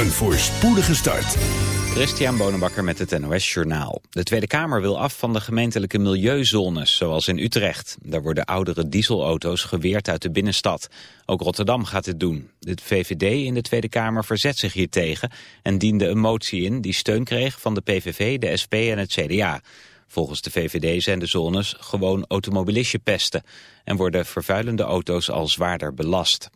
Een voorspoedige start. Christian Bonenbakker met het NOS Journaal. De Tweede Kamer wil af van de gemeentelijke milieuzones, zoals in Utrecht. Daar worden oudere dieselauto's geweerd uit de binnenstad. Ook Rotterdam gaat dit doen. De VVD in de Tweede Kamer verzet zich hiertegen... en diende een motie in die steun kreeg van de PVV, de SP en het CDA. Volgens de VVD zijn de zones gewoon automobilistje en worden vervuilende auto's al zwaarder belast.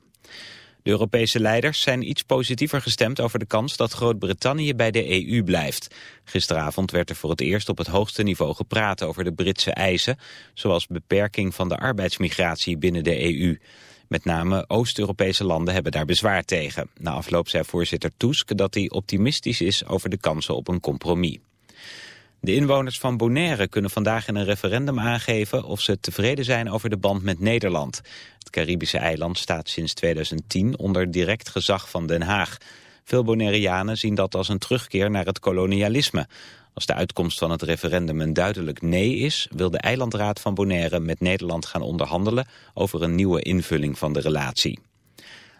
De Europese leiders zijn iets positiever gestemd over de kans dat Groot-Brittannië bij de EU blijft. Gisteravond werd er voor het eerst op het hoogste niveau gepraat over de Britse eisen, zoals beperking van de arbeidsmigratie binnen de EU. Met name Oost-Europese landen hebben daar bezwaar tegen. Na afloop zei voorzitter Tusk dat hij optimistisch is over de kansen op een compromis. De inwoners van Bonaire kunnen vandaag in een referendum aangeven of ze tevreden zijn over de band met Nederland. Het Caribische eiland staat sinds 2010 onder direct gezag van Den Haag. Veel Bonaireanen zien dat als een terugkeer naar het kolonialisme. Als de uitkomst van het referendum een duidelijk nee is, wil de eilandraad van Bonaire met Nederland gaan onderhandelen over een nieuwe invulling van de relatie.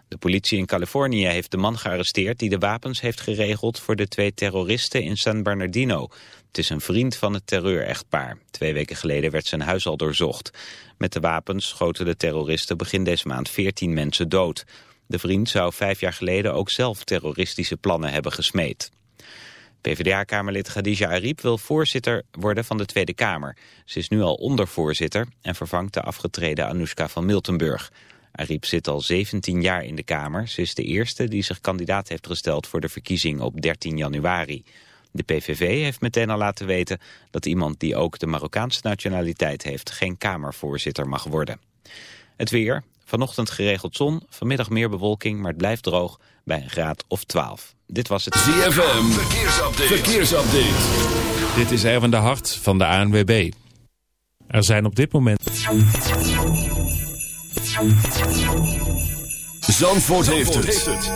De politie in Californië heeft de man gearresteerd die de wapens heeft geregeld voor de twee terroristen in San Bernardino. Het is een vriend van het terreurechtpaar. Twee weken geleden werd zijn huis al doorzocht. Met de wapens schoten de terroristen begin deze maand 14 mensen dood. De vriend zou vijf jaar geleden ook zelf terroristische plannen hebben gesmeed. PvdA-kamerlid Khadija Ariep wil voorzitter worden van de Tweede Kamer. Ze is nu al ondervoorzitter en vervangt de afgetreden Anoushka van Miltenburg. Ariep zit al 17 jaar in de Kamer. Ze is de eerste die zich kandidaat heeft gesteld voor de verkiezing op 13 januari. De PVV heeft meteen al laten weten dat iemand die ook de Marokkaanse nationaliteit heeft geen Kamervoorzitter mag worden. Het weer, vanochtend geregeld zon, vanmiddag meer bewolking, maar het blijft droog bij een graad of 12. Dit was het ZFM, verkeersupdate. verkeersupdate. Dit is Erwin de Hart van de ANWB. Er zijn op dit moment... Zandvoort, heeft, het.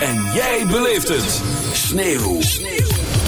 En jij beleeft het. Sneeuw.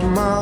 my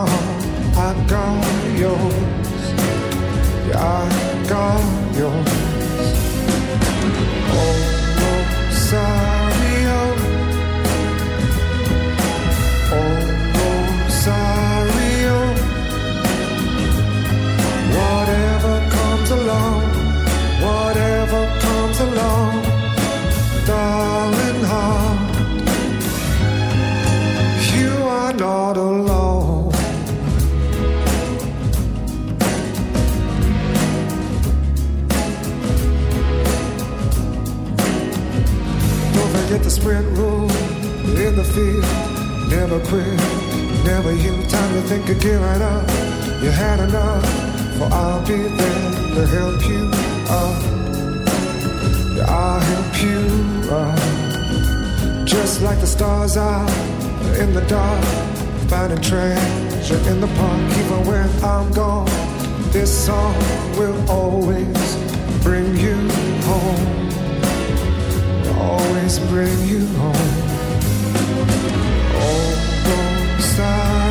I'm gone, this song will always bring you home. Always bring you home. Oh, don't stop.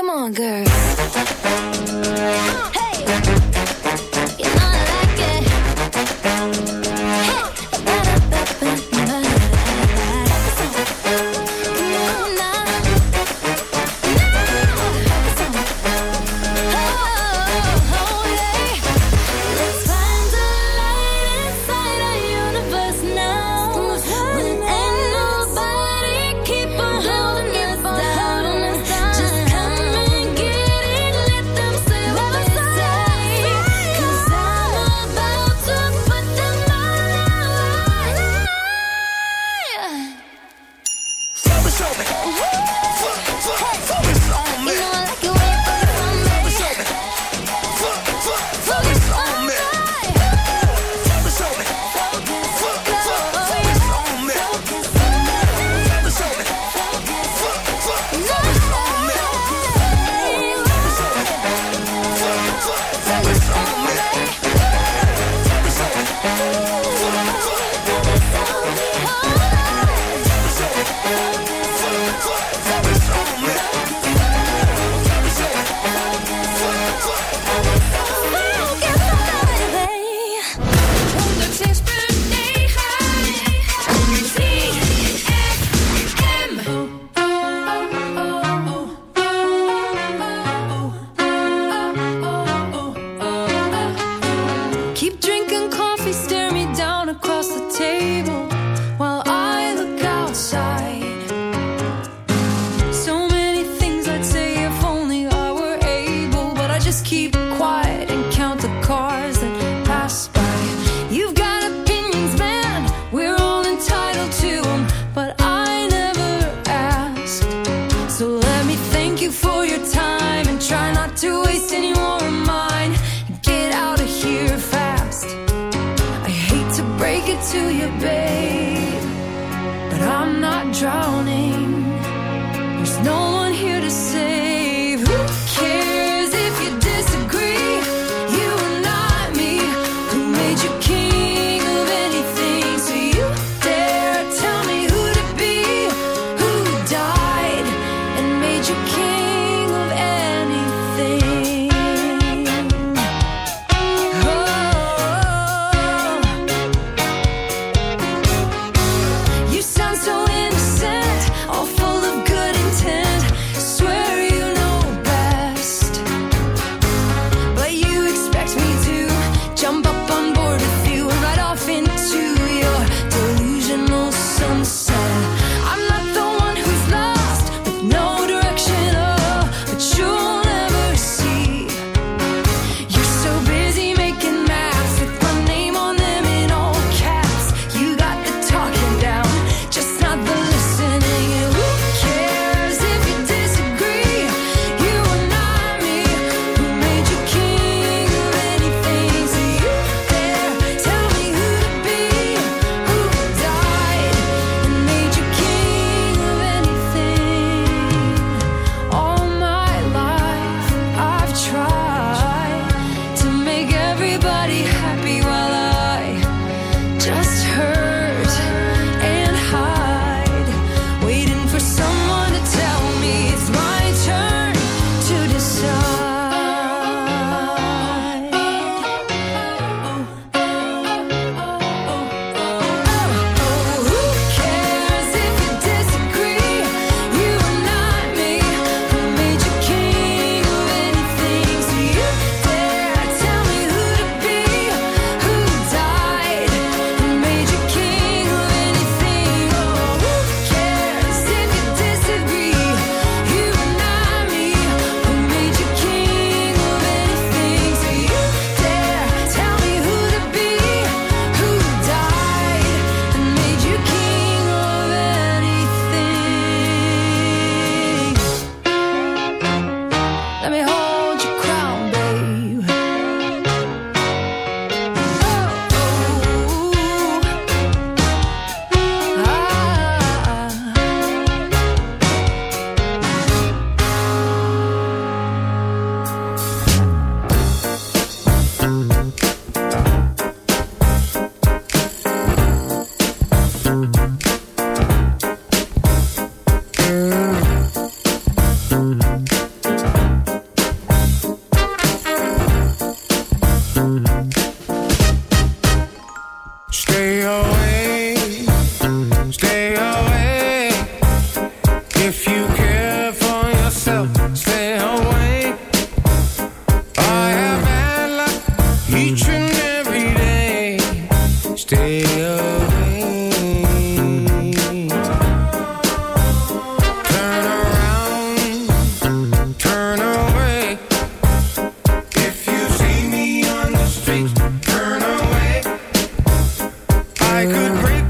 Come on, girl. Hey, could break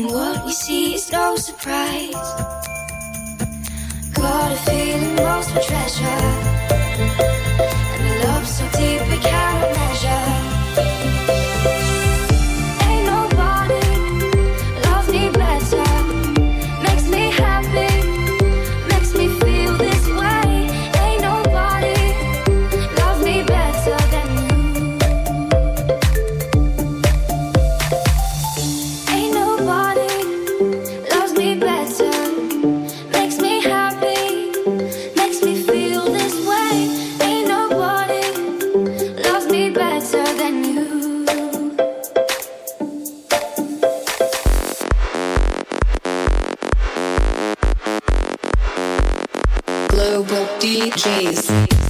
and what we see is no surprise. Got a feeling lost for treasure. Global DJs.